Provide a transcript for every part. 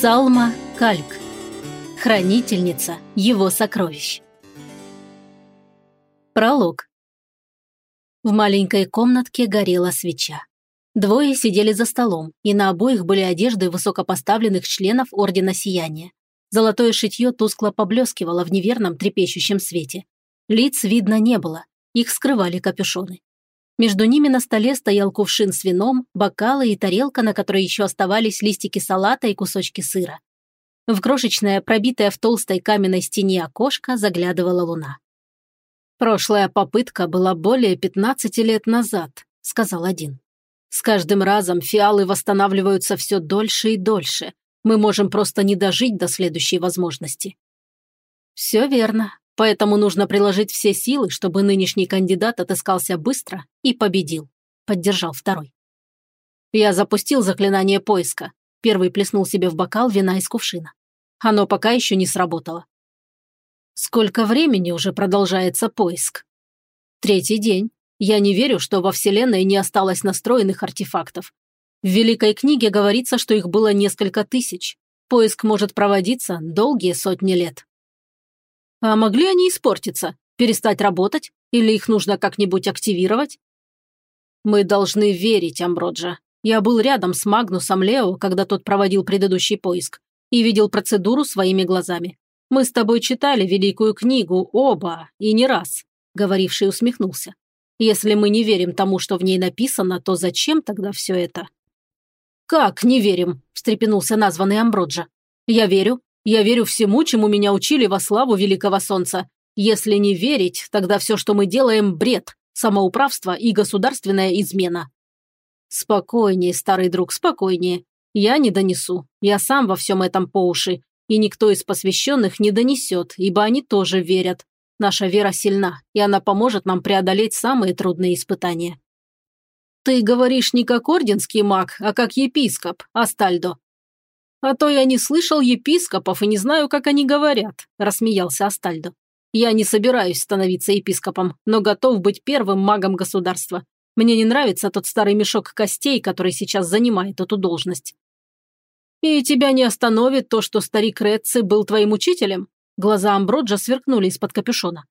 Салма Кальк. Хранительница его сокровищ. Пролог. В маленькой комнатке горела свеча. Двое сидели за столом, и на обоих были одежды высокопоставленных членов Ордена Сияния. Золотое шитье тускло поблескивало в неверном трепещущем свете. Лиц видно не было, их скрывали капюшоны. Между ними на столе стоял кувшин с вином, бокалы и тарелка, на которой еще оставались листики салата и кусочки сыра. В крошечное, пробитое в толстой каменной стене окошко заглядывала луна. «Прошлая попытка была более 15 лет назад», — сказал один. «С каждым разом фиалы восстанавливаются все дольше и дольше. Мы можем просто не дожить до следующей возможности». «Все верно. Поэтому нужно приложить все силы, чтобы нынешний кандидат отыскался быстро и победил», – поддержал второй. Я запустил заклинание поиска. Первый плеснул себе в бокал вина из кувшина. Оно пока еще не сработало. Сколько времени уже продолжается поиск? Третий день. Я не верю, что во Вселенной не осталось настроенных артефактов. В Великой книге говорится, что их было несколько тысяч. Поиск может проводиться долгие сотни лет. А могли они испортиться, перестать работать, или их нужно как-нибудь активировать? Мы должны верить, Амброджа. Я был рядом с Магнусом Лео, когда тот проводил предыдущий поиск, и видел процедуру своими глазами. Мы с тобой читали великую книгу оба, и не раз. Говоривший усмехнулся. Если мы не верим тому, что в ней написано, то зачем тогда все это? «Как не верим?» – встрепенулся названный Амброджа. «Я верю. Я верю всему, чему меня учили во славу Великого Солнца. Если не верить, тогда все, что мы делаем, бред, самоуправство и государственная измена. Спокойнее, старый друг, спокойнее. Я не донесу. Я сам во всем этом по уши. И никто из посвященных не донесет, ибо они тоже верят. Наша вера сильна, и она поможет нам преодолеть самые трудные испытания. Ты говоришь не как орденский маг, а как епископ, Астальдо. «А то я не слышал епископов и не знаю, как они говорят», – рассмеялся Астальдо. «Я не собираюсь становиться епископом, но готов быть первым магом государства. Мне не нравится тот старый мешок костей, который сейчас занимает эту должность». «И тебя не остановит то, что старик Ретци был твоим учителем?» Глаза Амброджа сверкнули из-под капюшона.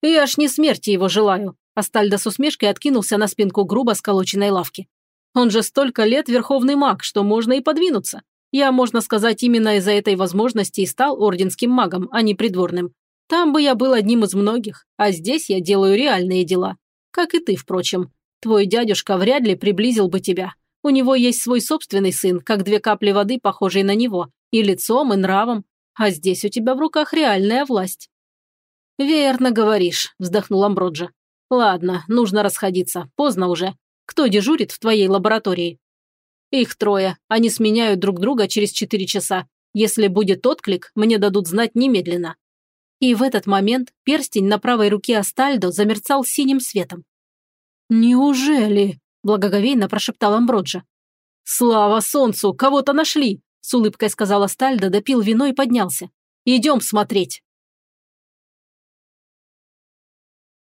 «Я ж не смерти его желаю», Астальдо с усмешкой откинулся на спинку грубо сколоченной лавки. «Он же столько лет верховный маг, что можно и подвинуться. Я, можно сказать, именно из-за этой возможности и стал орденским магом, а не придворным. Там бы я был одним из многих, а здесь я делаю реальные дела. Как и ты, впрочем. Твой дядюшка вряд ли приблизил бы тебя. У него есть свой собственный сын, как две капли воды, похожие на него, и лицом, и нравом. А здесь у тебя в руках реальная власть». «Верно говоришь», – вздохнул Амброджа. «Ладно, нужно расходиться. Поздно уже. Кто дежурит в твоей лаборатории?» Их трое. Они сменяют друг друга через четыре часа. Если будет отклик, мне дадут знать немедленно. И в этот момент перстень на правой руке Астальдо замерцал синим светом. «Неужели?» – благоговейно прошептал Амброджа. «Слава солнцу! Кого-то нашли!» – с улыбкой сказал Астальдо, допил вино и поднялся. «Идем смотреть!»